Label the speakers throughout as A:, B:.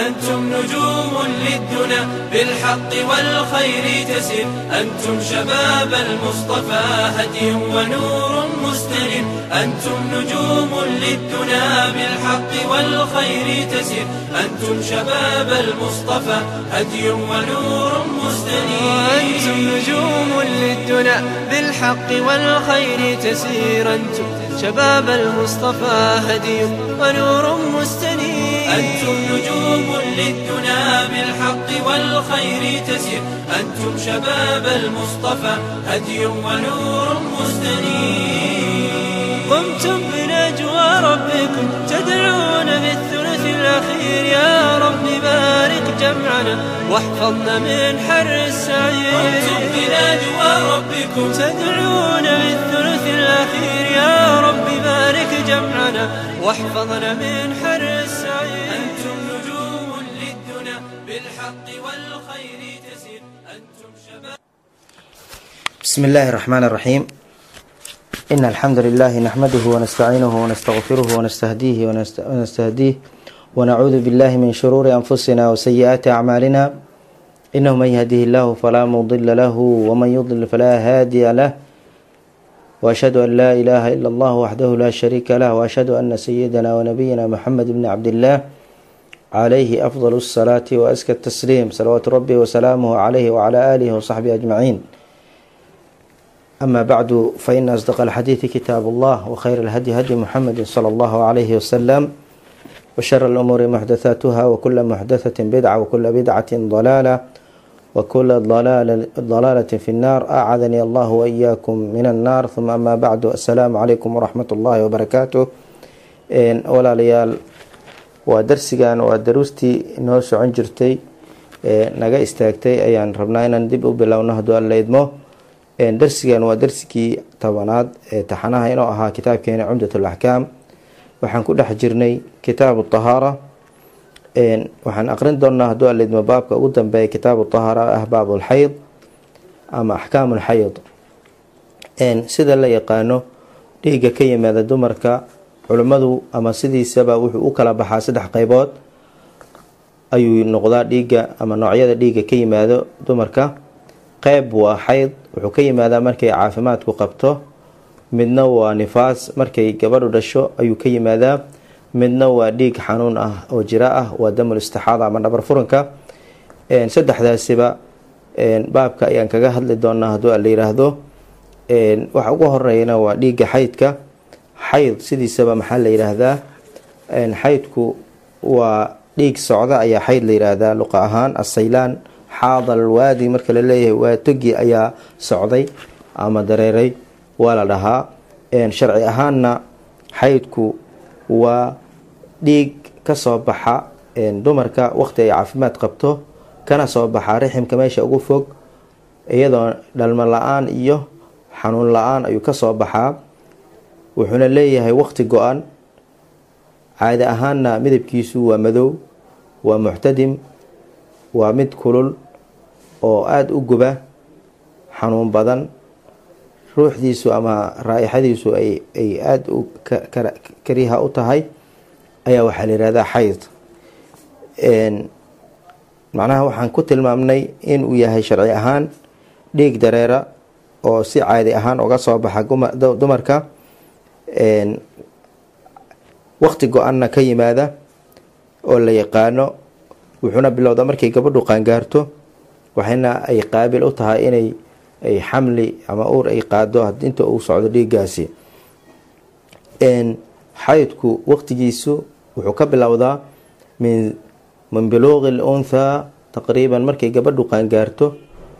A: أنتم نجوم للدنا بالحق والخير تسير أنتم شباب المصطفى هدي ونور مستنير أنتم نجوم للدنا بالحق والخير تسير أنتم شباب المصطفى هدي ونور مستنير
B: أنتم نجوم للدنا بالحق والخير تسير أنتم شباب المصطفى هدي ونور مستنير
A: أنتم نجوم للدنا بالحق والخير تسير. أنتم شباب المصطفى هدي ونور مستنير.
B: قمتم بنجوى ربكم تدعون بالثلث الأخير. يا رب بارك جمعنا واحفظنا من حر السعير.
A: قمتم بنجوى ربكم
B: تدعون بالثلث الأخير. يا رب بارك جمعنا واحفظنا من حر
C: بسم الله الرحمن الرحيم إن الحمد لله نحمده ونستعينه ونستغفره ونستهديه ونست- ونستهديه ونعوذ بالله من شرور أنفسنا وسيئات أعمالنا إنه من يهده الله فلا مضل له ومن يضلل فلا هادي له وأشهد أن لا إله إلا الله وحده لا شريك له وأشهد أن سيدنا ونبينا محمد بن عبد الله عليه أفضل الصلاة وأزكى التسليم صلوات ربي وسلامه عليه وعلى آله وصحبه أجمعين أما بعد فإن أصدق الحديث كتاب الله وخير الهدي هدي محمد صلى الله عليه وسلم وشر الأمور محدثاتها وكل محدثة بدعة وكل بدعة ضلالة وكل ضلالة, ضلالة في النار أعاذني الله وإياكم من النار ثم أما بعد السلام عليكم ورحمة الله وبركاته إن ولا ليال ودرسيgan waa daruustii inoo socon jirtay ee naga istaagtay ayaan rabnaa inaan dib u darsigan waa darsigii tobanaad ee taxanaha inuu ahaa kitaabkeena cumdat alaxkaam waxaan ku dhex jirnay kitaabu tahaara. Waxaan aqrin doonaa hadduu alla idmo baabka ugu dambeeya kitaabu tahaara ah baabulxayd ama axkaamu lxayd sida la yaqaano dhiigga ka yimaada dumarka culimmadu ama sidiisaba wuxuu u kala baxaa saddex qeybood ayuu noqdaa dhiigga ama noocyada dhiigga ka yimaado dumarka qeyb waa xayd wuxuu ka yimaadaa markay caafimaadku qabto midna waa nifaas markay gabadhu dhasho ayuu ka yimaadaa midna waa dhiig xanuun ah oo jira ah waa damul istixaada ama dhabar furanka. Saddexdaasiba baabka ayaan kaga hadli doonaa hadduu la yiraahdo. Waxa ugu horeyna waa dhiigga xaydka. Xayd sidiisaba maxaa la yiraahdaa? Xaydku waa dhiig socda ayaa xayd la yiraahdaa luqa ahaan asaylaan xaadal waadi marka la leeyahay waa togi ayaa socday ama dareeray. Waa la dhahaa sharci ahaanna xaydku waa dhiig ka soo baxa dumarka waqti ay caafimaad qabto kana soo baxa riximka meesha ugu fog iyadoo dhalmo la'aan iyo xanuun la'aan ayuu ka soo baxaa. Wuxuuna leeyahay waqti go-an. Caadi ahaanna midabkiisu waa madow waa muctadim waa mid kulul oo aada u guba xanuun badan ruuxdiisu ama raa-ixadiisu ay aada u kariha u tahay ayaa waxaa la yihahdaa xayd. Macnaha waxaan ku tilmaamnay inuu yahay sharci ahaan dhiig dareera oo si caadi ahaan uga soo baxa dumarka. Waqti go-anna ka yimaada oo la yaqaano wuxuuna bilowdaa markay gabadhu qaangaarto waxayna ay qaabil u tahay inay ay xamli ama uur ay qaado inta uu socdo dhiiggaasi. Xaydku waqtigiisu wuxuu ka bilowdaa min min biluuqi l unthaa taqriiban markay gabadhu qaangaarto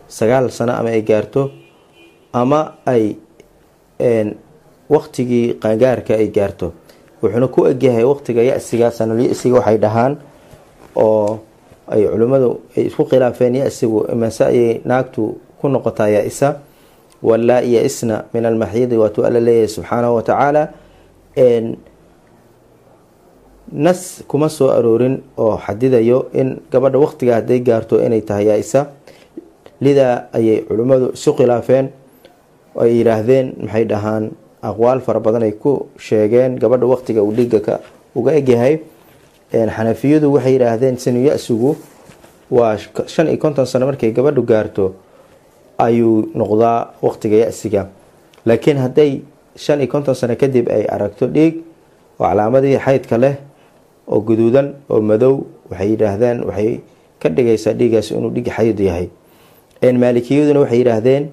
C: sagaal sano ama ay gaarto ama ay waqtigii qaangaarka ay gaarto. Wuxuuna ku egyahay waqtiga ya-siga waxay dhahaan oo ay culimmadu ay isku khilaafeen ya-sigu imase ayay naagtu ku noqotaa yaa-isa walaa ya-isna min almaxyidi waatuu alla leeyahay subxaanahu watacaala nas kuma soo aroorin oo xadidayo in gabadha waqtiga hadday gaarto inay tahay yaa-isa lidaa ayay culimmadu isu khilaafeen ay yidhaahdeen maxay dhahaan aqwaal fara badan ay ku sheegeen gabadha waqtiga uu dhiigga ka uga egyahay xanafiyadu waxay yidhaahdeen sinu ya-sigu waa shan iyo konton sano markay gabadhu gaarto ayuu noqdaa waqtiga ya-siga. Laakiin hadday shan iyo konton sano kadib ay aragto dhiig oo calaamadii xaydka leh oo guduudan oo madow waxay yidhaahdeen waxay ka dhigaysaa dhiigaas inuu dhig xayd yahay. Maalikiyaduna waxay yidhaahdeen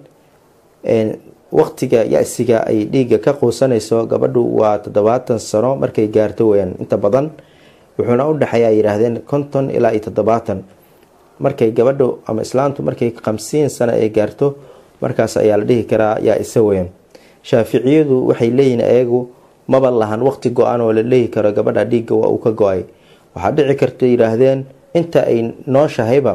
C: waqtiga ya-siga ay dhiigga ka quusanayso gabadhu waa toddobaatan sano markay gaarto weyaan inta badan wuxuuna u dhexeeya ay yidhaahdeen konton ilaa iyo toddobaatan. Markay gabadhu ama islaamtu markay khamsiin sano ay gaarto markaas ayaa la dhihi karaa yaa isa weyan shaaficiyadu waxay leeyihiin ayagu maba lahan waqti go-an oo la leehi karo gabadha dhiigga waa uu ka go'ay. Waxaa dhici karta yidhaahdeen inta ay nooshahayba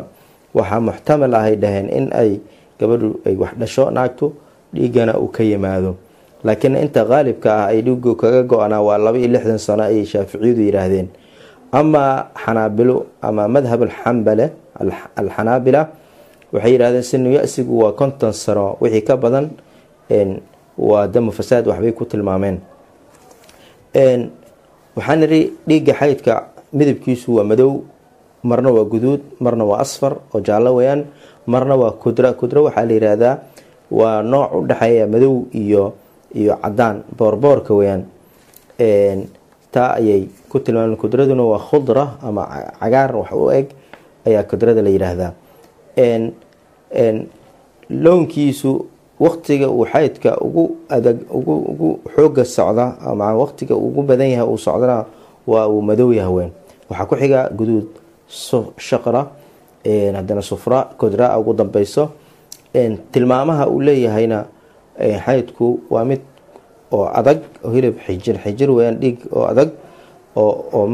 C: waxaa muxtamal ahay dhaheen in ay gabadhu ay wax dhasho naagtu dhiiggana uu ka yimaado. Laakiin inta qaalibka ah ay dhiigu kaga go-anaa waa laba iyo lixdan sano ayay shaaficiyadu yidhaahdeen amaa xanaabilo ama madhab alxambale alxanaabila waxay yidhahdeen sinu ya-sigu waa konton sano wixii ka badan waa damu fasaad waxbay ku tilmaameen. Waxaan niri dhiigga xaydka midabkiisu waa madow marna waa guduud marna waa asfar oo jaallo weyaan marna waa kudra kudra waxaa la yihahdaa waa nooc u dhexeeya madow iyo iyo cadaan boorboorka weyaan taa ayay ku tilmaameen kudraduna waa khudra ama cagaar wax u eg ayaa kudrada la yidhaahdaa lownkiisu waqtiga uu xaydka ugu adag ugu xooga socda ama waqtiga ugu badan yahay uu socdana waa uu madow yahweyn waxaa ku xiga guduud shaqra haddana sufra kodraa ugu dambeyso. Tilmaamaha uu leeyahayna xaydku waa mid oo adag hilib xijir xijir weyaan dhiig oo adag oo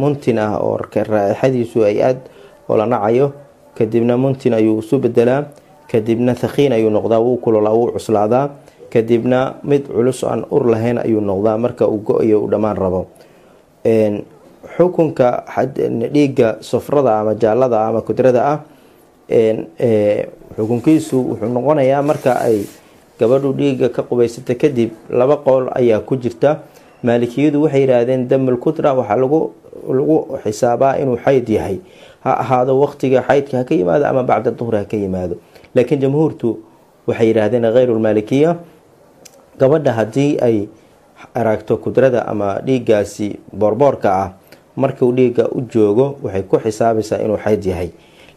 C: muntin ah oo raaixadiisu ay aad la nacayo. Kadibna muntin ayuu isu bedelaa kadibna thakiin ayuu noqdaa wuu kulolaa wuu cuslaadaa. Kadibna mid culus aan ur lahayn ayuu noqdaa marka uu go-iyo uu dhammaan rabo. Xukunka dhiigga sufrada ama jaalada ama kudrada ah xukunkiisu wuxuu noqonayaa marka ay gabadhu dhiigga ka qubaysata kadib laba qowl ayaa ku jirta. Maalikiyadu waxay yidhaahdeen damul kudra waxaa lagu xisaabaa inuu xayd yahay. Ha ahaado waqtiga xaydka ha ka yimaado ama bacda duhri ha ka yimaado. Laakiin jamhuurtu waxay yidhaahdeen kheyruulmaalikiya gabadha haddii ay aragto kudrada ama dhiiggaasi boorboorka ah markuu dhiigga u joogo waxay ku xisaabaysaa inuu xayd yahay.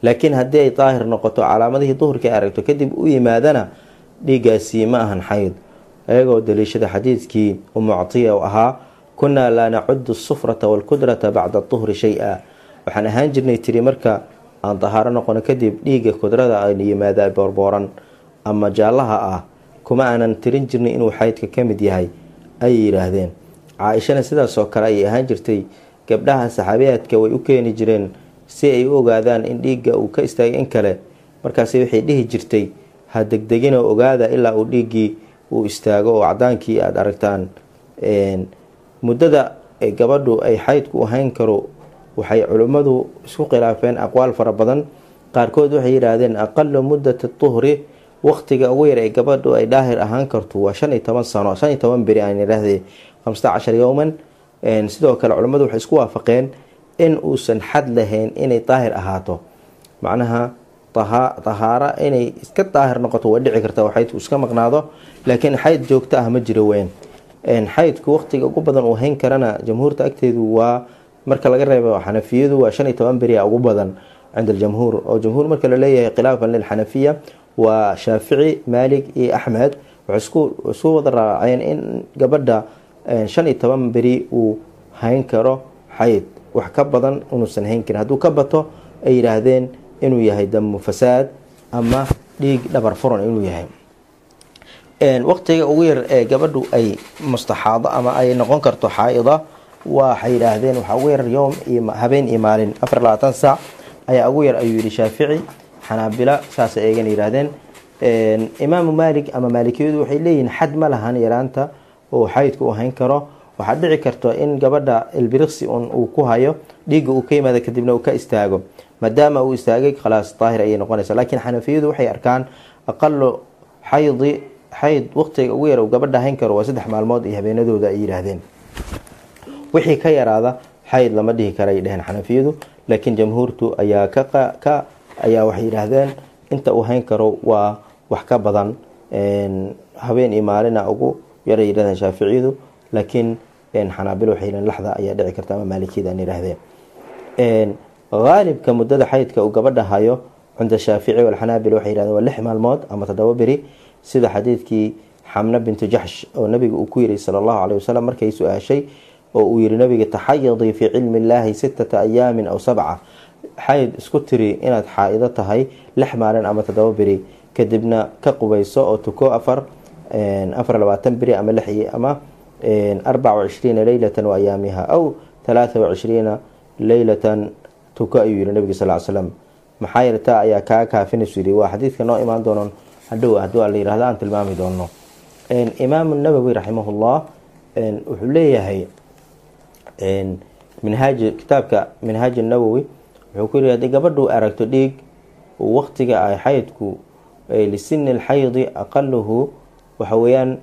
C: Laakiin haddii ay daahir noqoto calaamadihii duhurka ay aragto kadib u yimaadana dhiiggaasi ma ahan xayd. Ayagoo daliishada xadiidkii umuctiya oo ahaa kunaa laa nacudu asufrata waalkudrata bacda duhri shay-a. Waxaan ahaan jirnay tiri marka aan dahaaro noqono kadib dhiigga kudrada ayna yimaadaa borbooran ama jaallaha ah kuma aanan tirin jirnay inuu xaydka ka mid yahay ayay yidhaahdeen. Caa-ishana sidaasoo kale ayay ahaan jirtay. Gabdhaha saxaabiyaadka way u keeni jireen si ay u ogaadaan in dhiigga uu ka istaagay in kale. Markaasi waxay dhihi jirtay ha degdeginoo ogaada ilaa uu dhiiggii uu istaago oo cadaankii aada aragtaan. Muddada gabadhu ay xaydku ahayn karo waxay culimmadu isku khilaafeen aqwaal fara badan. Qaarkood waxay yidhaahdeen aqalu muddati tuhri waqtiga ugu yar ee gabadhu ay daahir ahaan karto waa shan iyo toban sano shan iyo toban beri aan idhaahde hamsata cashar yowman. Sidoo kale culimmadu waxay isku waafaqeen in uusan xad lahayn inay daahir ahaato. Macnaha tahaara inay iska daahir noqoto way dhici karta xaydku iska maqnaado laakiin xayd joogto ah ma jiro weyn. Xaydku waqtiga ugu badan uu hayn karana jamhuurta agteedu waa marka laga reebo xanafiyadu waa shan iyo toban beriya ugu badan cinda aljamhuur oo jamhuur marka la leeyahay khilaafan lilxanafiya waa shaafici maalik iyo axmed waxay isku wada raaceen in gabadha shan iyo toban beri uu hayn karo xayd. Wax ka badan inuusan hayn karin. Hadduu ka bato ay yidhaahdeen inuu yahay damu fasaad ama dhiig dhabar furan inuu yahay. Waqtiga ugu yar ee gabadhu ay mustaxaado ama ay noqon karto xaa-ida waxay yidhaahdeen waxaa ugu yar yowm habeen iyo maalin. Afar labaatan saac ayaa ugu yar ayuu yihi shaafici xanaabila saasay eegana yidhaahdeen. Imaamu maalik ama maalikiyadu waxay leeyihiin xad ma lahan yaraanta oo xaydka uu hayn karo. Waxaa dhici karto in gabadha ilbiriqsi un uu ku hayo dhiigga uu ka yimaado kadibna uu ka istaago maadaama uu istaagay khalaas daahir ayay noqonaysa laakiin xanafiyadu waxay arkaan aqalo xaydi xayd waqtiga ugu yar uu gabadha hayn karo waa saddex maalmood iyo habeenadooda ay yidhaahdeen. Wixii ka yaraada xayd lama dhihi karay dheheen xanafiyadu laakiin jamhuurtu ayaa ka ayaa waxay yidhaahdeen inta uu hayn karo waa wax ka badan. Habeen iyo maalina ugu yaray yidhahdeen shaaficiyadu laakiin xanaabil waxay yidhahdeen laxda ayaa dhici karta ama maalikiyada aan yidhahdeen haalibka muddada xaydka uu gabadha hayo cinda shaafici walxanaabil waxay yidhahdeen waa lix maalmood ama toddoba beri sida xadiidkii xamna bintu jaxsh oo nabiga uu ku yiri sala allahu caleyh wasalam markay su'aashay oo uu yihi nabiga taxayadii fii cilmi illaahi sittata ayaamin aw sabca. Xayd isku tiri inaad xaa-ido tahay lix maalin ama toddoba beri kadibna ka qubayso oo tuko afar afar labaatan beri ama lix ama arbaca wacishriina leylatan wa ayaamiha aw talaata wacishriina leylatan tuko ayuu yihi nabiga sal slam maxaa yeele taa ayaa kaa kaafinaysu yiri waa xadiidka noo imaan doonon hadhow hadduu la yiraahdo aan tilmaami doono imaamu nawowi raximahullah wuxuu leeyahay minhaaj kitaabka minhaaj nawowi wuxuu ku yiri haddii gabadhu aragto dhiig waqtiga ay xaydku lisini lxaydi aqaluhu waxa weeyaan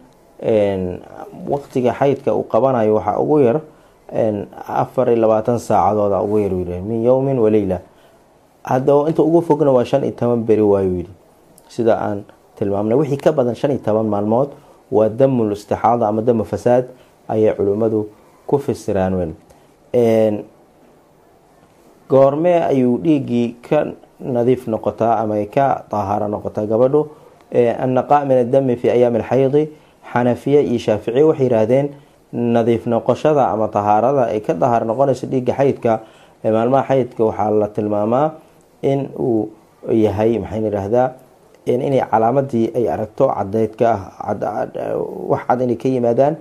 C: waqtiga xaydka uu qabanayo waxaa ugu yar afar iyo labaatan saacadooda ugu yar yiri min yowmin waleyla hadaba inta ugu fogna waa shan iyo toban beri waayu yidhi. Sida aan tilmaamnay. Wixii ka badan shan iyo toban maalmood waa damul istixaada ama damu fasaad ayay culimmadu ku fasiraan wen goormee ayuu dhiiggii ka nadiif noqotaa ama ka dahaaro noqotaa gabadhu. Annaqaa min addami fi ayaami alxaydi xanafiye iyo shaaficiye waxay yihaahdeen nadiif noqoshada ama tahaarada ay ka dahaar noqonayso dhiigga xaydka maalmaha xaydka waxaa la tilmaamaa in uu yahay maxayn yidhaahdaa inay calaamadii ay aragto cadeydka ah wax cad inay ka yimaadaan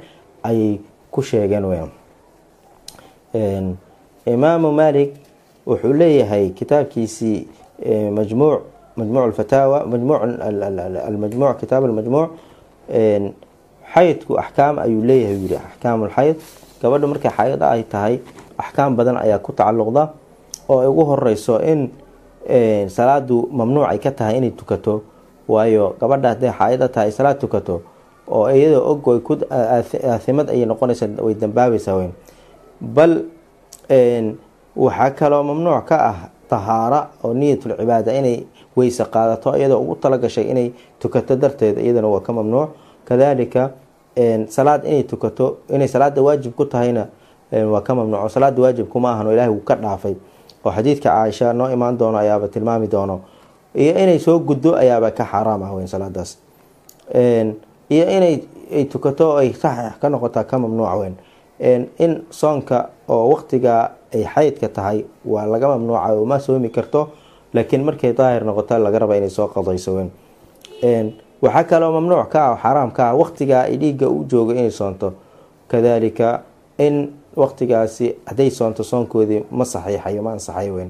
C: ayay ku sheegeen weyn imaamu malik wuxuu leeyahay kitaabkiisii majmuuc majmuuc alfataawa majmuuc almajmuuc kitaab almajmuuc xaydku axkaam ayuu leeyahay yiri axkaam alxayd gabadha markay xayd ay tahay axkaam badan ayaa ku tacalluqda oo ay ugu horeyso in salaadu mamnuuc ay ka tahay inay tukato. Waayo gabadha hadday xaayada tahay salaad tukato oo iyadoo og aathimad ayay noqonaysa way dambaabaysaa weyn. Bal waxaa kaloo mamnuuc ka ah tahaara oo niyatul cibaada inay weyse qaadato iyadoo ugu talagashay inay tukato darteed iyadana waa ka mamnuuc kadalika salaad inay tukato inay salaada waajib ku tahayna waa ka mamnuuc salaada waajib kuma ahan oo ilahay wuu ka dhaafay. Oo xadiidka caaisha noo imaan doono ayaaba tilmaami doono. Iyo inay soo guddo ayaaba ka xaaraam ah weyn salaadaas iyo inay ay tukato ay sax ka noqotaa ka mamnuuc weyn. In soonka oo waqtiga ay xaydka tahay waa laga mamnuuca oo soomi karto laakiin markay daahir noqota laga raba inay soo qadayso weyn waxaa kaloo mamnuuc ka ah oo xaaraam ka ah waqtiga ay dhiigga u joogo inay soonto. Kadalika in waqtigaasi hadday soonto soonkoodii ma saxiixayo ma ansaxayo weyn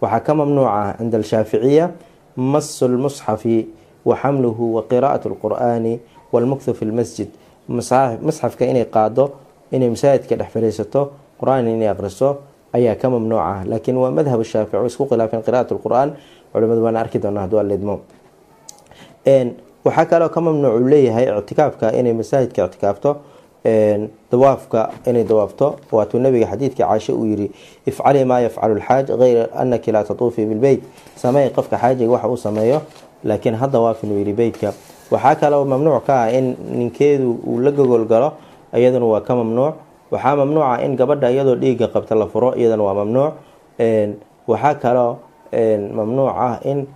C: waxaa ka mamnuuc ah cinda alshaaficiya masu lmusxafi wa xamluhu wa qiraa'at lqur'aani walmukthu fi lmasjid masxafka inay qaado inay masaajidka dhex fadhiisato qur'aan inay aqriso ayaa ka mamnuuc ah. Laakiin waa madhab shaafici isku khilaafeen qiraa'at lqur'aan culimadu waana arki doonaa haduu alidmo waxaa kaloo ka mamnuuc uu leeyahay ictikaafka inay masaajidka ictikaafto dawaafka inay dawaafto. Waatuu nabiga xadiidkii caashe uu yiri ifcali maa yafcalu lxaaj hayra anaki laa tatuufii bilbeyt sameey qofka xaajiga waxa uu sameeyo laakiin ha dawaafin uu yiri beytka waxaa kaloo mamnuuc ka ah in ninkeedu uu la gogol galo iyaduna waa ka mamnuuc. Waxaa mamnuuca in gabadha iyadoo dhiigga qabta la furo iyadana waa mamnuuc. Waxaa kaloo mamnuuc ah in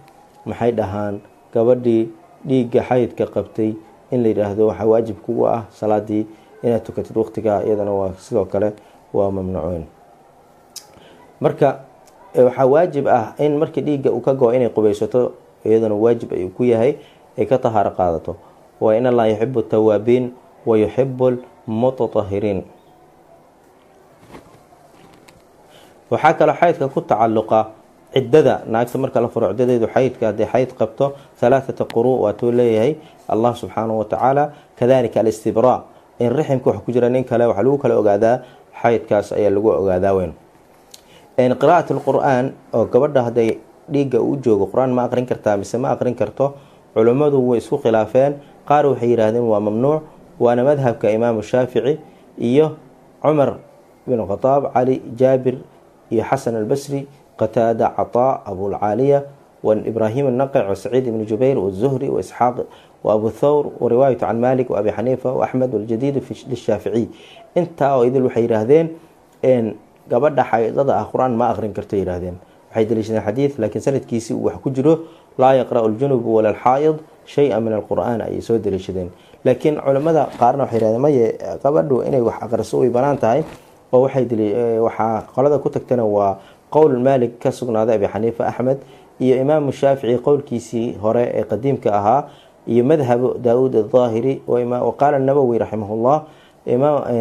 C: maxay dhahaan gabadhii dhiigga xaydka qabtay in la yidhaahdo waxaa waajib kugu ah salaadii inaad tukatid waqtiga iyadana waa sidoo kale waa mamnuuceen. Marka waxaa waajib ah in markii dhiigga uu ka go-o inay qubaysato iyadana waajib ayuu ku yahay ay ka tahaaro qaadato. Waa in allaha yuxibu tawaabiin wa yuxibu lmutatahiriin waxaa kaloo xaydka ku tacaluqa ciddada naagta marka la furo ciddadeedu xaydka hadday xayd qabto halaathata quru waatuu leeyahay. Allah subxaanahu watacaala kadalika alistibraa. In riximka wax ku jira nin kale waxaa lagu kala ogaadaa xaydkaas ayaa lagu ogaadaa weyn. Qiraa'at lqur-aan oo gabadha hadday dhiigga u joogo qur'aan ma aqrin kartaa mise ma aqrin karto culummadu way isku khilaafeen. Qaar waxay yidhaahdeen waa mamnuuc waana madhabka imaamu shaafici iyo cumar ibn khataab cali jaabir iyo xasan albasri qataada cataa abulcaaliya waibrahim الnaqc wasaciid ibn jubayr wالzuhri waisxaaq waabu thawr wariwaayatu can malik waabi xaniifa waaxmed waljadiid lishaaficiy intaa oo idil waxay yihaahdeen gabadha xaydada ah qur-aan ma aqrin karto yihaahdeen waxay daliishadeen xadiid laakiin sanadkiisi uu wax ku jiro laa yaqra'u ljunubu wala alxaa'id shay-a min alqur'aan ayay soo daliishadeen laakiin culimmada qaarna waxay yihahdeen maye gabadhu inay wax aqriso way banaan tahay oo waxaa qolada ku tagtana waa qowl maalik ka sugnaaday abi xaniifa axmed iyo imaamu shaafici qowlkiisii hore ee qadiimka ahaa iyo madhabu daauud ahaahiri waqaala nawowi raximahullah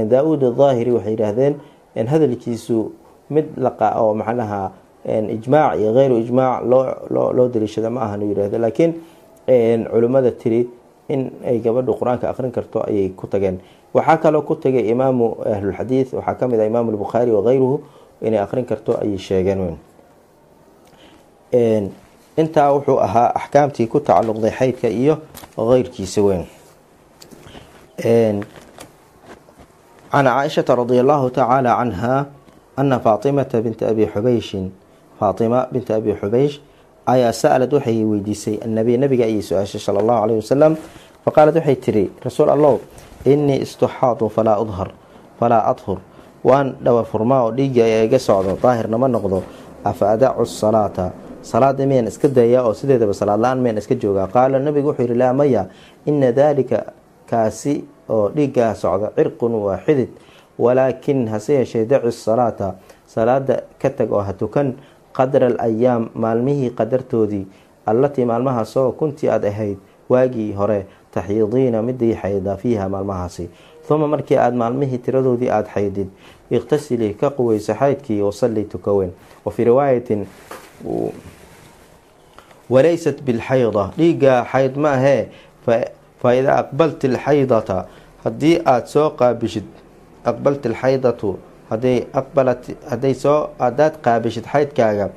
C: daauud ahaahiri waxay yidhaahdeen hadalkiisu mid laqa oo maxaanaha ijmaac iyo keyru ijmaac loo daliishada ma ahan yihahdo laakiin culimmada tiri in ay gabadhu qur'aanka aqrin karto ayay ku tageen. Waxaa kaloo ku tagay imaamu ahlulxadiid waxaa ka mid ah imaamu lbukhaari wakeyruhu inay aqrin karto ayay sheegeen intaa wuxuu ahaa axkaamtii ku tacalluqday xaydka iyo keyrkiisa weyn. Can caaishata radi allahu tacaala canha ana faatimata binta abi xubeyshin faatima binta abi xubeysh ayaa sa-alad waxay weydiisay annabiy nabiga ayay su'aashay sala allahu caleyhi wasalam faqaalad waxay tiri rasuul allow innii istuxaadu falaa udhar falaa adhur waan dhawar furmaa oo dhiigga iga socdo daahirna ma noqdo afa adacu salaata. Salaada miyaan iska dayaa oo sideedaba salaad la'aan miyaan iska joogaa? Qaala nabigu wuxuu yihi laa maya ina daalika kaasi oo dhiiggaa socda cirqun waa xidid walaakin hase yeeshee daci salaata. Salaada ka tag oo ha tukan qadra alayaam maalmihii qadartoodii allatii maalmahaasoo kuntii aada ahayd waagii hore taxyiidiina midii xayda fiiha maalmahaasi. Uma markii aada maalmihii tiradoodii aada xaydid iqtasilii ka quweyso xaydkii wasalli tukaweyn wa fii riwaayatin walaysat bilxayda dhiiggaa xayd ma ahee fa idaa aqbalti alxaydata haddii aada soo qaabishid aqbalti alxaydatu haday aqbalat hadday soo hadaad qaabishid xaydkaaga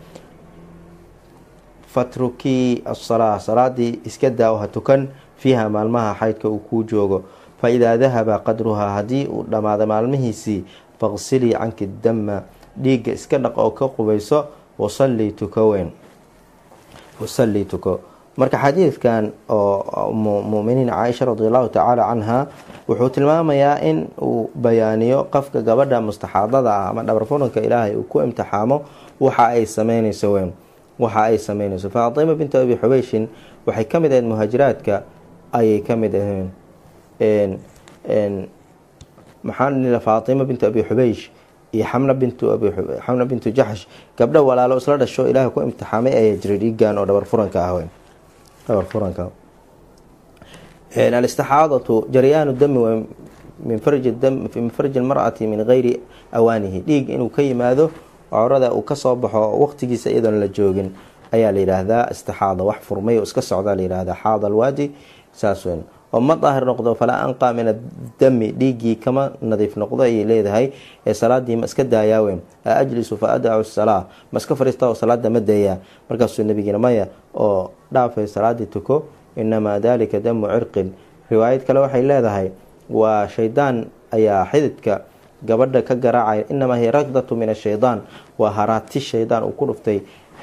C: fatrukii asalaa salaadii iska daa ha tukan fiiha maalmaha xaydka uu kuu joogo. Fa idaa dahaba qadruhaa haddii uu dhammaado maalmihiisii faqsilii canki dama dhiigga iska dhaq oo ka qubayso wasallii tukaweyn wasallii tuko. Marka xadiidkan oo muminiin caaisha radi allahu tacaala canha wuxuu tilmaamayaa in uu bayaaniyo qofka gabadha mustaxaadada ah ama dhabar furanka ilaahay uu ku imtixaamo waxa ay sameyneyso weyn waxa ay sameyneyso faatima bintu abi xubeyshin waxay ka mid ahayd muhaajiraadka ayay ka mid aheen maxaa faatima bintu abi xubeysh iyo xamna bintu xamna bintu jaxsh gabdho walaalo isla dhasho ilaahay ku imtixaamay ayaa jiray dhiigan oo dhabar furanka ah dhabar furanka. Alistixaadatu jaryaanu dami min farji lmar'ati min geyri awaanihi. Dhiig inuu ka yimaado cawrada uu ka soo baxo waqtigiisa iyadoon la joogin ayaa la yidhaahdaa istixaada wax furmay oo iska socdaa la yihahdaa xaada alwaadi saas weyn. Oo ma daahir noqdo falaa anqa min adami dhiiggii kama nadiif noqdo ayay leedahay. Ee salaadii ma iska daayaa weyn. A ajlisu fa adacu salaa ma iska fariista oo salaada ma dayaa markaasuu nabigiina maya oo dhaafay salaadii tuko inamaa dalika damu cirqin. Riwaayad kale waxay leedahay waa shaydaan ayaa xididka gabadha ka garaacaya inamaa hiya rakdatu min ashaydaan waa haraati shaydaan uu ku dhuftay.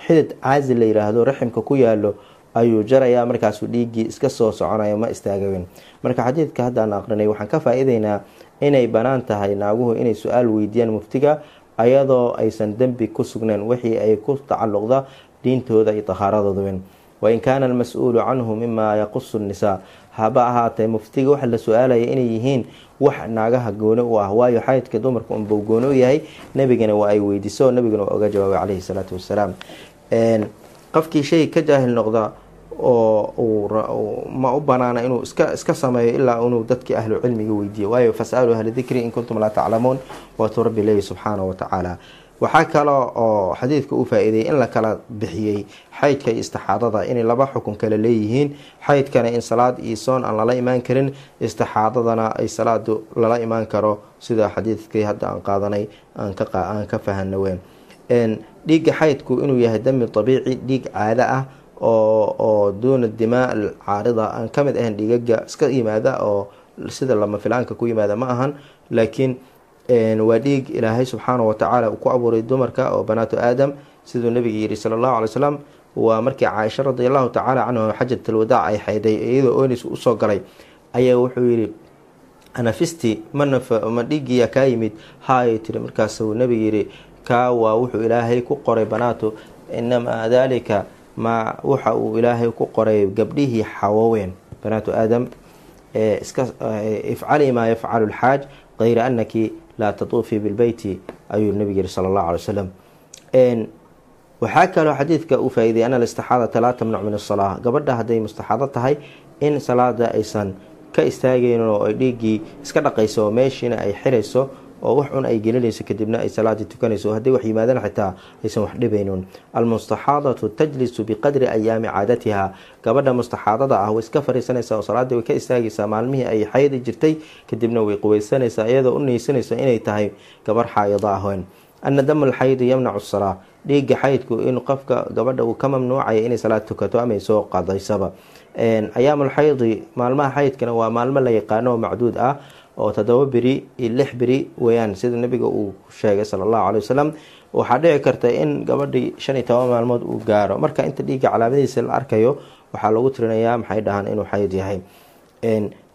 C: Xidid caasi la yiraahdo raximka ku yaalo ayuu jarayaa markaasuu dhiiggii iska soo soconayo ma istaagawen marka xadiidka haddaan aqrinay waxaan ka faa-iideynaa inay bannaan tahay naaguhu inay su'aal weydiiyaan muftiga ayadoo aysan dembi ku sugnayn wixii ay ku tacalluqda diintooda iyo tahaaradooda weyn wain kaana almas-uulu canhu mimaa yaqusu nnisaa haba ahaatee muftiga waxa la su'aalaya inay yihiin wax naagaha gooni u ah. Waayo xaydka dumarka unbuu gooni u yahay. Nebigana waa ay weydiiso. Nebiguna waa oga jawaabay caleyhi salaatu wasalaam. Qofkii shay ka jaahil noqda oo ma u banaana inuu iska iska sameeyo ilaa inuu dadkii ahlu cilmiga weydiiyo. Waayo fasaluu ahla dikri in kuntum laa taclamuun. Waatuu rabbi leeyi subxaana wa waxaa kaloo oo xadiidka uu faa-iideeyey in la kala bixiyey xaydka iyo istixaadada inay laba xukun kale leeyihiin. Xaydkana in salaad iyo soon aan lala imaan karin istixaadadana ay salaadu lala imaan karo. Sida xadiidkii hadda aan qaadanay aan ka fahana weyn. Dhiigga xaydku inuu yahay dami dabiici dhiig caado ah oo duuna dimaa caarida aan ka mid ahayn dhiigaga iska yimaada oo sida lama filaanka ku yimaada ma ahan. Laakiin waa dhiig ilaahay subxaana watacaala uu ku abuuray dumarka oo banaatu aadam siduu nabiga yihi sala allahu alay waa markii caaisha radi allahu tacaala canhu xajatalwadaac ay xayday iyadoo oonis u soo galay. Ayaa wuxuu yihi anafisti ma dhiigiya kaa yimid. Haay tiri markaasuu nabiga yihi kaa waa wuxuu ilaahay ku qoray banaatu inamaa dalika ma waxa uu ilaahay ku qoray gabdhihii xawoween banaatu aadam iska ifcali maa yafcalu lxaaj kayra anaki laa tatuufii bilbeyti ayuu nabiga yihi sala allahu alay wasalam waxaa kaloo xadiidka uu faa-iidey ana alistixaadata laa tamnac min asalaa gabadha hadday mustaxaado tahay in salaada aysan ka istaagaynin oo ay dhiiggii iska dhaqayso oo meeshiina ay xirayso oo wax un ay gelinayso kadibna ay salaadii tukanayso hadday wax yimaadaan xitaa aysan wax dhibaynin. Almustaxaadatu tajlisu biqadri ayaami caadatiha. Gabadha mustaxaadada ah way iska fariisanaysaa oo salaadii way ka istaagaysaa maalmihii ay xaydi jirtay kadibna way quweysanaysaa iyadoo u niyeysanayso inay tahay gabar xaayado ahwen ana dama alxaydi yamnacu salaa dhiigga xaydku in qofka gabadha uu ka mamnuucaya inay salaad tukato ama ay soo qadaysaba. Ayaamulxaydi maalmaha xaydkana waa maalmo la yaqaano oo macduud ah oo toddoba beri iyo lix beri weyaan sida nabiga uu sheegay sala allahu caley wasalam waxaa dhici karta in gabadhii shan iyo toban maalmood uu gaaro. Marka inta dhiigga calaamadiisa la arkayo waxaa lagu tirinayaa maxay dhahaan inuu xayd yahay.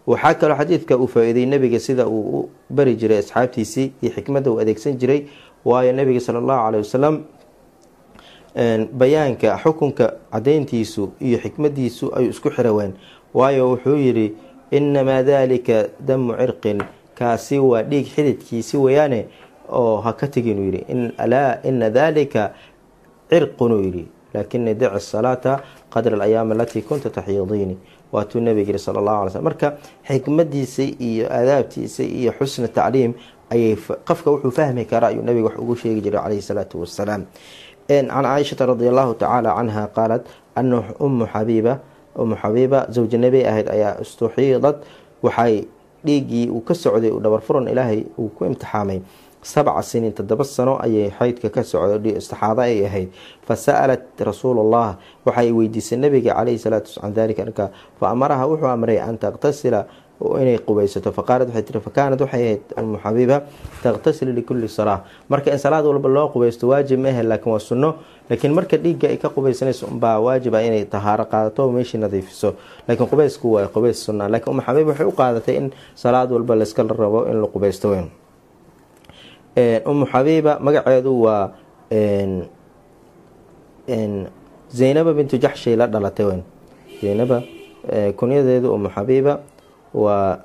C: Waxaa kaloo xadiidka uu faa-iiday nabiga sida uu u bari jiray asxaabtiisii iyo xikmadda uu adeegsan jiray. Waayo nabiga sala allahu caley wasalam bayaanka xukunka cadayntiisu iyo xikmadiisu ayuu isku xiraween waayo wuxuu yidhi inamaa dalika damu cirqin kaasi waa dhiig xididkiisi weyaane oo ha ka teginuu yidhi alaa ina dalika cirqunuu yidhi laakini daci salaata qadra alayaam alatii kunta taxyidiini waatuu nabiga yihi sala allahu alay slm marka xikmadiisa iyo aadaabtiisa iyo xusna tacliim ayay qofka wuxuu fahmi karaa ayuu nabiga wax ugu sheegi jiray caleyhi salaatu wasalaam can caaishata radi allahu tacaala canha qaalat ana umu xabiiba umu xabiiba zawja nebi ahayd ayaa istuxiidad waxay dhiiggii uu ka socday uu dhabar furan ilaahay uu ku imtixaamay. Sabca siniin toddoba sano ayay xaydka ka socday istixaado ay ahayd. Fa sa'alat waxay weydiisay nabiga caleyhi salaatu can dalika arka fa amaraha wuxuu amray an taqtasila inay qubaysato. Faqaalad waxay tiri fakaanad waxay ahayd umu xabiiba taqtasilu likulli salaa marka in salaad walba loo qubaysto waajib ma ahe laakiin waa sunno laakiin marka dhiigga ay ka qubaysanayso unbaa waajiba inay tahaaro qaadato meeshii nadiifiso. Laakiin qubaysku waa qubays sunna laakiin umu xabiib waxay u qaadatay in salaad walba layska rabo in la qubaysto weyn. Umu xabiiba magaceedu waa zaynaba bintu jaxshay la dhalatay weyn. Zaynaba kunyadeedu umu xabiiba waa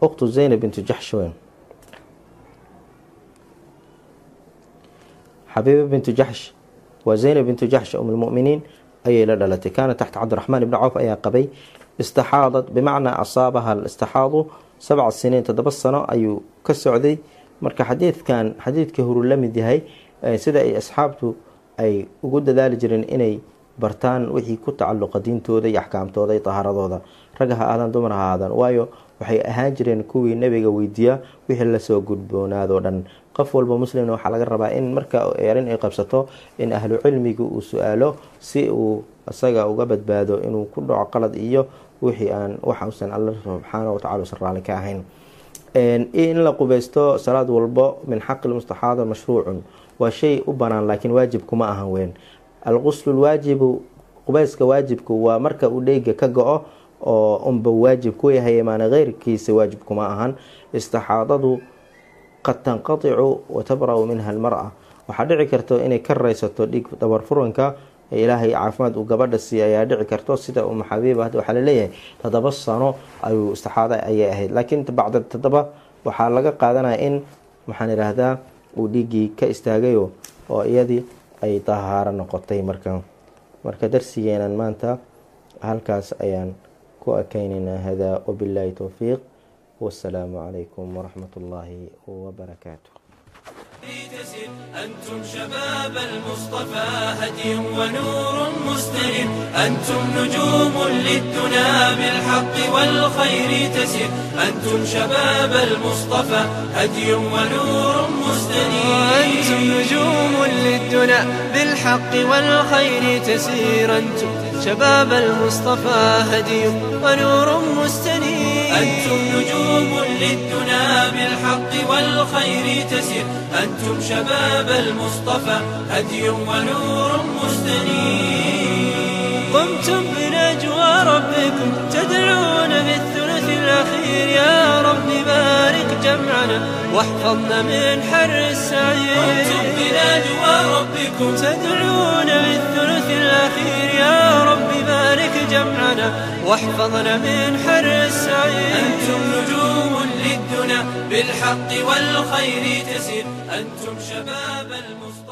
C: ukhtu zaynab bintu jaxsh weyn. Xabiiba bintu jaxsh waa zaynab bintu jaxsh um lmuminiin ayay la dhalatay. Kaana taxta cabdiraxmaan ibni cawf ayaa qabay istixaadad bimacnaa asaabaha istixaadu sabca siniin toddoba sano ayuu ka socday. Marka xadiidkan xadiidka horu la mid yahay sida ay asxaabtu ay ugu dadaali jireen inay bartaan wixii ku tacalluqa diintooda iyo axkaamtooda iyo tahaaradooda. Ragga ha aadaan dumar ha aadaan waayo waxay ahaan jireen kuwii nebiga weydiiya wixii la soo gudboonaadoo dhan. Qof walba muslimna waxaa laga rabaa in marka erin ay qabsato in ahlu cilmiga uu su'aalo si uu isaga uga badbaado inuu ku dhaco qalad iyo wixii aan waxausan alla subxaana watacala usan raali ka ahayn. In la qubeysto salaad walbo min xaqi lmustaxaada mashruucun. Waa shay u banaan laakiin waajib kuma ahan weyn alquslu lwaajibu qubeyska waajibku waa marka uu dheyga ka go-o oo unba waajib ku yahay maana keyrkiisa waajib kuma ahan. Istixaadadu qad tanqaticu wa tabra-u minha almara. Waxaa dhici karto inay ka raysato dhig dabar furanka ilaahay caafimaad uu gabadha siiya ayaa dhici karto sida umu xabiiba hadda waxaa la leeyahay toddoba sano ayuu istixaado ayay ahayd. Laakiin bacda toddoba waxaa laga qaadanaya in waxaan idhaahdaa uu dhiiggii ka istaagayo oo iyadii ay dahaaro noqotay marka marka darsigeenan maanta halkaas ayaan ku ekeynaynaa hada wabilaahi towfiiq wasalaamu calaykum waraxmat ullaahi wabarakaatu
A: تسر أنتم شباب المصطفى هدي ونور مستنير أنتم نجوم للدنا بالحق والخير تسير أنتم شباب المصطفى هدي ونور مستنير
B: أنتم نجوم للدنا بالحق والخير تسير أنتم شباب المصطفى هدي ونور مستنير
A: أنتم نجوم للدنا بالحق والخير تسير. أنتم شباب المصطفى هدي ونور مستنير
B: قمتم بنجوى ربكم تدعون بالثلث الأخير يا رب بارك جمعنا واحفظنا من حر السعير.
A: قمتم بنجوى ربكم.
B: تدعون بالثلث الأخير يا رب بارك جمعنا واحفظنا من حر السعير.
A: أنتم نجوم للدنا بالحق والخير تسير. أنتم شباب المصطفى